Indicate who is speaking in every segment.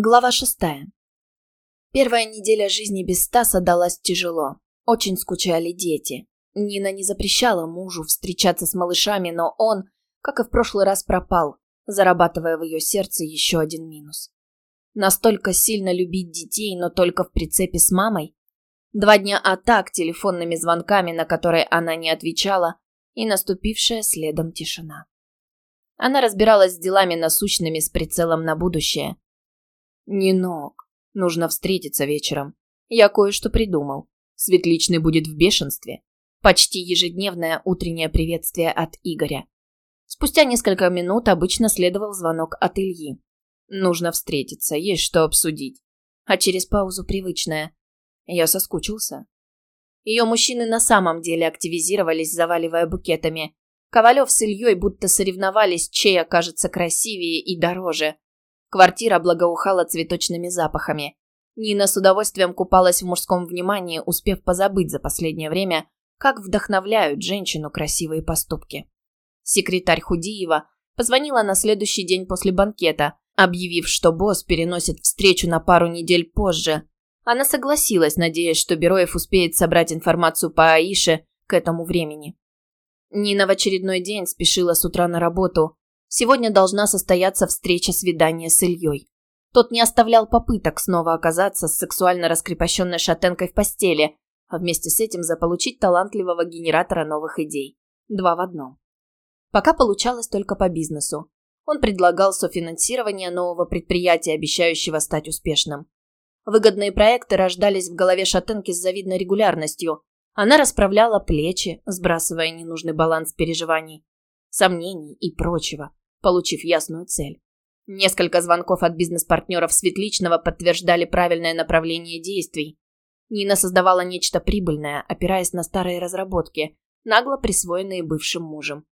Speaker 1: Глава шестая. Первая неделя жизни без Стаса далась тяжело. Очень скучали дети. Нина не запрещала мужу встречаться с малышами, но он, как и в прошлый раз, пропал, зарабатывая в ее сердце еще один минус. Настолько сильно любить детей, но только в прицепе с мамой? Два дня атак телефонными звонками, на которые она не отвечала, и наступившая следом тишина. Она разбиралась с делами насущными с прицелом на будущее – «Нинок, нужно встретиться вечером. Я кое-что придумал. Светличный будет в бешенстве. Почти ежедневное утреннее приветствие от Игоря. Спустя несколько минут обычно следовал звонок от Ильи. Нужно встретиться, есть что обсудить. А через паузу привычное. Я соскучился. Ее мужчины на самом деле активизировались, заваливая букетами. Ковалев с Ильей будто соревновались, чей окажется красивее и дороже. Квартира благоухала цветочными запахами. Нина с удовольствием купалась в мужском внимании, успев позабыть за последнее время, как вдохновляют женщину красивые поступки. Секретарь Худиева позвонила на следующий день после банкета, объявив, что босс переносит встречу на пару недель позже. Она согласилась, надеясь, что Бероев успеет собрать информацию по Аише к этому времени. Нина в очередной день спешила с утра на работу, Сегодня должна состояться встреча свидания с Ильей. Тот не оставлял попыток снова оказаться с сексуально раскрепощенной шатенкой в постели, а вместе с этим заполучить талантливого генератора новых идей. Два в одном. Пока получалось только по бизнесу. Он предлагал софинансирование нового предприятия, обещающего стать успешным. Выгодные проекты рождались в голове шатенки с завидной регулярностью. Она расправляла плечи, сбрасывая ненужный баланс переживаний, сомнений и прочего получив ясную цель. Несколько звонков от бизнес-партнеров Светличного подтверждали правильное направление действий. Нина создавала нечто прибыльное, опираясь на старые разработки, нагло присвоенные бывшим мужем.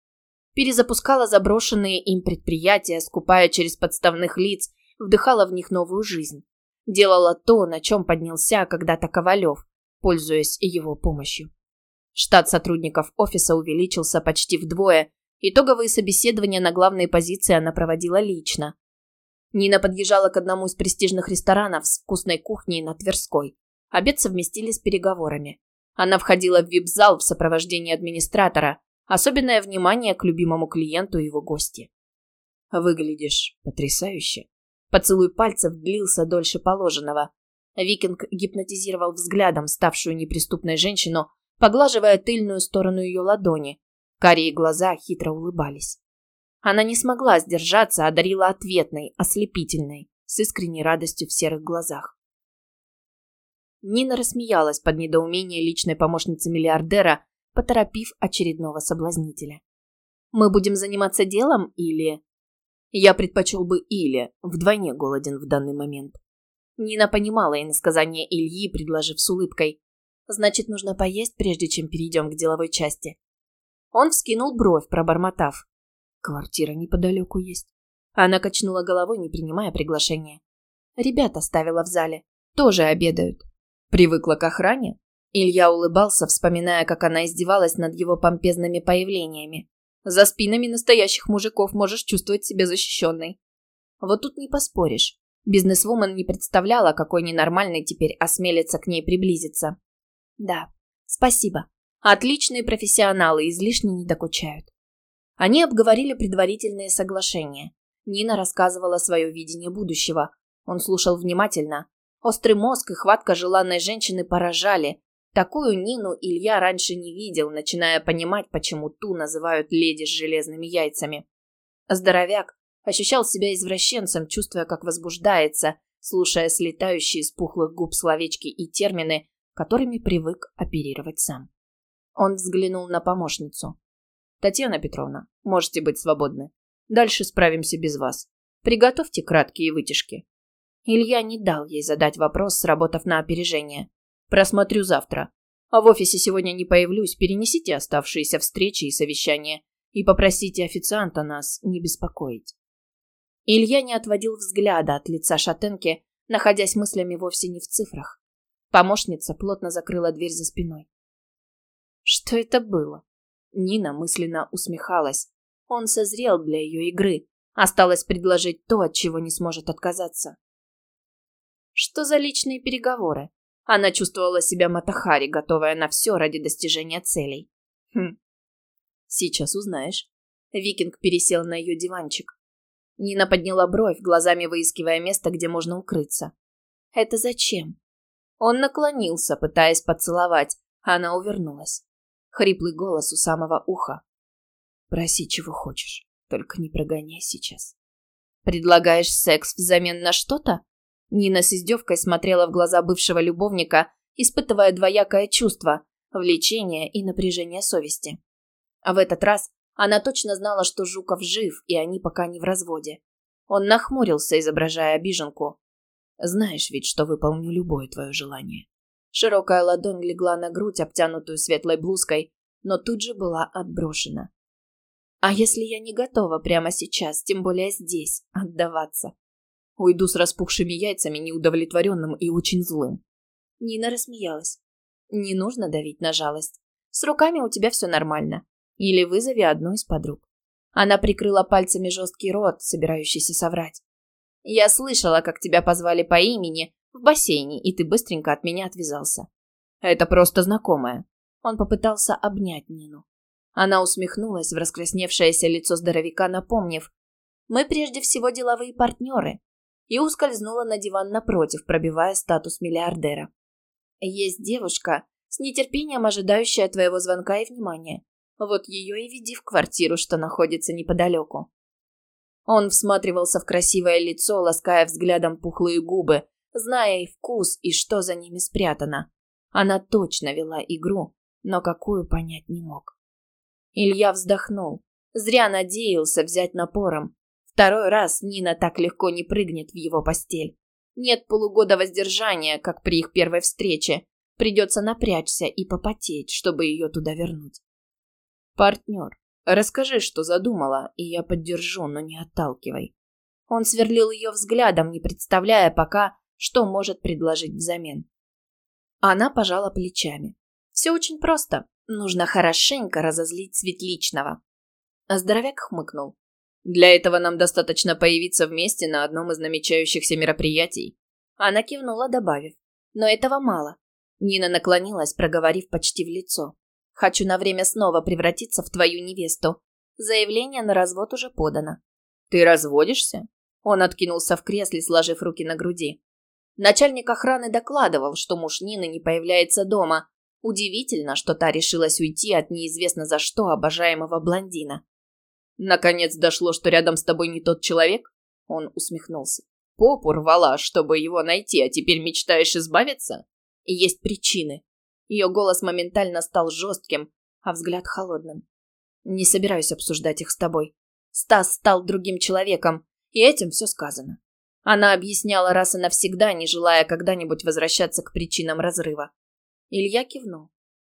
Speaker 1: Перезапускала заброшенные им предприятия, скупая через подставных лиц, вдыхала в них новую жизнь. Делала то, на чем поднялся когда-то Ковалев, пользуясь его помощью. Штат сотрудников офиса увеличился почти вдвое, Итоговые собеседования на главные позиции она проводила лично. Нина подъезжала к одному из престижных ресторанов с вкусной кухней на Тверской. Обед совместили с переговорами. Она входила в вип-зал в сопровождении администратора. Особенное внимание к любимому клиенту и его гости. «Выглядишь потрясающе». Поцелуй пальцев длился дольше положенного. Викинг гипнотизировал взглядом ставшую неприступной женщину, поглаживая тыльную сторону ее ладони, Карие глаза хитро улыбались. Она не смогла сдержаться, одарила ответной, ослепительной, с искренней радостью в серых глазах. Нина рассмеялась под недоумение личной помощницы миллиардера, поторопив очередного соблазнителя. «Мы будем заниматься делом или...» Я предпочел бы или, вдвойне голоден в данный момент. Нина понимала иносказание Ильи, предложив с улыбкой. «Значит, нужно поесть, прежде чем перейдем к деловой части. Он вскинул бровь, пробормотав. «Квартира неподалеку есть». Она качнула головой, не принимая приглашения. «Ребят оставила в зале. Тоже обедают». «Привыкла к охране?» Илья улыбался, вспоминая, как она издевалась над его помпезными появлениями. «За спинами настоящих мужиков можешь чувствовать себя защищенной». Вот тут не поспоришь. Бизнесвумен не представляла, какой ненормальный теперь осмелится к ней приблизиться. «Да, спасибо», Отличные профессионалы излишне не докучают. Они обговорили предварительные соглашения. Нина рассказывала свое видение будущего. Он слушал внимательно. Острый мозг и хватка желанной женщины поражали. Такую Нину Илья раньше не видел, начиная понимать, почему ту называют леди с железными яйцами. Здоровяк ощущал себя извращенцем, чувствуя, как возбуждается, слушая слетающие с пухлых губ словечки и термины, которыми привык оперировать сам. Он взглянул на помощницу. «Татьяна Петровна, можете быть свободны. Дальше справимся без вас. Приготовьте краткие вытяжки». Илья не дал ей задать вопрос, сработав на опережение. «Просмотрю завтра. А в офисе сегодня не появлюсь. Перенесите оставшиеся встречи и совещания и попросите официанта нас не беспокоить». Илья не отводил взгляда от лица шатенки, находясь мыслями вовсе не в цифрах. Помощница плотно закрыла дверь за спиной. Что это было? Нина мысленно усмехалась. Он созрел для ее игры. Осталось предложить то, от чего не сможет отказаться. Что за личные переговоры? Она чувствовала себя Матахари, готовая на все ради достижения целей. Хм. Сейчас узнаешь. Викинг пересел на ее диванчик. Нина подняла бровь, глазами выискивая место, где можно укрыться. Это зачем? Он наклонился, пытаясь поцеловать, а она увернулась. Хриплый голос у самого уха. Проси, чего хочешь, только не прогоняй сейчас. Предлагаешь секс взамен на что-то? Нина с издевкой смотрела в глаза бывшего любовника, испытывая двоякое чувство – влечение и напряжение совести. А в этот раз она точно знала, что Жуков жив, и они пока не в разводе. Он нахмурился, изображая обиженку. «Знаешь ведь, что выполню любое твое желание». Широкая ладонь легла на грудь, обтянутую светлой блузкой, но тут же была отброшена. «А если я не готова прямо сейчас, тем более здесь, отдаваться?» Уйду с распухшими яйцами, неудовлетворенным и очень злым. Нина рассмеялась. Не нужно давить на жалость. С руками у тебя все нормально. Или вызови одну из подруг. Она прикрыла пальцами жесткий рот, собирающийся соврать. Я слышала, как тебя позвали по имени в бассейне, и ты быстренько от меня отвязался. Это просто знакомая. Он попытался обнять Нину. Она усмехнулась в раскрасневшееся лицо здоровяка, напомнив. Мы прежде всего деловые партнеры и ускользнула на диван напротив, пробивая статус миллиардера. «Есть девушка, с нетерпением ожидающая твоего звонка и внимания. Вот ее и веди в квартиру, что находится неподалеку». Он всматривался в красивое лицо, лаская взглядом пухлые губы, зная и вкус, и что за ними спрятано. Она точно вела игру, но какую понять не мог. Илья вздохнул. Зря надеялся взять напором. Второй раз Нина так легко не прыгнет в его постель. Нет полугода воздержания, как при их первой встрече. Придется напрячься и попотеть, чтобы ее туда вернуть. Партнер, расскажи, что задумала, и я поддержу, но не отталкивай. Он сверлил ее взглядом, не представляя пока, что может предложить взамен. Она пожала плечами. Все очень просто. Нужно хорошенько разозлить Светличного. Здоровяк хмыкнул. Для этого нам достаточно появиться вместе на одном из намечающихся мероприятий. Она кивнула, добавив. Но этого мало. Нина наклонилась, проговорив почти в лицо. Хочу на время снова превратиться в твою невесту. Заявление на развод уже подано. Ты разводишься? Он откинулся в кресле, сложив руки на груди. Начальник охраны докладывал, что муж Нины не появляется дома. Удивительно, что та решилась уйти от неизвестно за что обожаемого блондина. Наконец дошло, что рядом с тобой не тот человек? Он усмехнулся. Попу рвала, чтобы его найти, а теперь мечтаешь избавиться? Есть причины. Ее голос моментально стал жестким, а взгляд холодным. Не собираюсь обсуждать их с тобой. Стас стал другим человеком, и этим все сказано. Она объясняла раз и навсегда, не желая когда-нибудь возвращаться к причинам разрыва. Илья кивнул.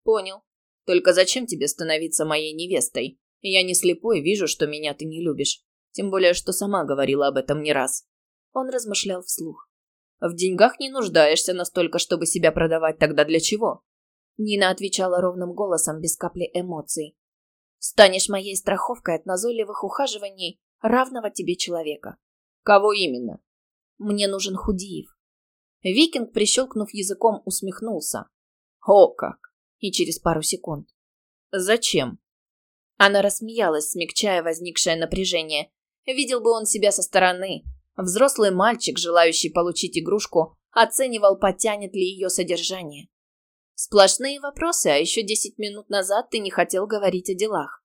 Speaker 1: Понял. Только зачем тебе становиться моей невестой? Я не слепой, вижу, что меня ты не любишь. Тем более, что сама говорила об этом не раз. Он размышлял вслух. В деньгах не нуждаешься настолько, чтобы себя продавать, тогда для чего? Нина отвечала ровным голосом, без капли эмоций. Станешь моей страховкой от назойливых ухаживаний равного тебе человека. Кого именно? Мне нужен Худиев. Викинг, прищелкнув языком, усмехнулся. О как! И через пару секунд. Зачем? Она рассмеялась, смягчая возникшее напряжение. Видел бы он себя со стороны. Взрослый мальчик, желающий получить игрушку, оценивал, потянет ли ее содержание. Сплошные вопросы, а еще десять минут назад ты не хотел говорить о делах.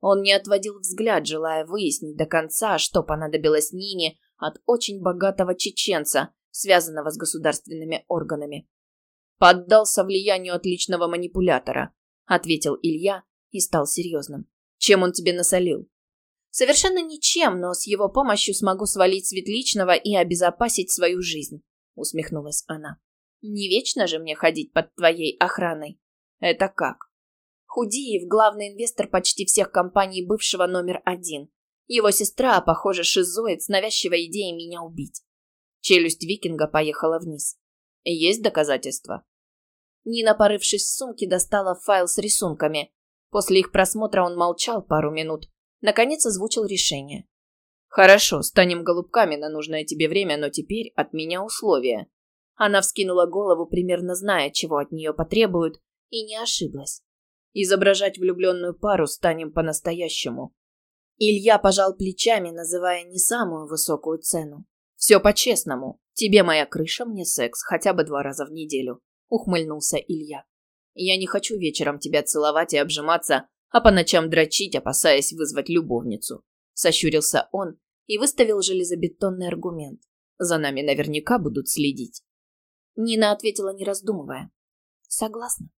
Speaker 1: Он не отводил взгляд, желая выяснить до конца, что понадобилось Нине от очень богатого чеченца, связанного с государственными органами. «Поддался влиянию отличного манипулятора», — ответил Илья, и стал серьезным. «Чем он тебе насолил?» «Совершенно ничем, но с его помощью смогу свалить Светличного и обезопасить свою жизнь», — усмехнулась она. «Не вечно же мне ходить под твоей охраной». «Это как?» Худиев – главный инвестор почти всех компаний бывшего номер один. Его сестра, похоже, шизоид с навязчивой идеей меня убить. Челюсть викинга поехала вниз. Есть доказательства? Нина, порывшись в сумке, достала файл с рисунками. После их просмотра он молчал пару минут. Наконец озвучил решение. «Хорошо, станем голубками на нужное тебе время, но теперь от меня условия. Она вскинула голову, примерно зная, чего от нее потребуют, и не ошиблась. Изображать влюбленную пару станем по-настоящему. Илья пожал плечами, называя не самую высокую цену. «Все по-честному. Тебе моя крыша, мне секс, хотя бы два раза в неделю», — ухмыльнулся Илья. «Я не хочу вечером тебя целовать и обжиматься, а по ночам дрочить, опасаясь вызвать любовницу», — сощурился он и выставил железобетонный аргумент. «За нами наверняка будут следить». Нина ответила, не раздумывая. «Согласна».